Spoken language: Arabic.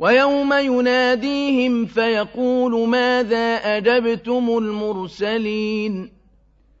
ويوم يناديهم فيقول ماذا أجبتم المرسلين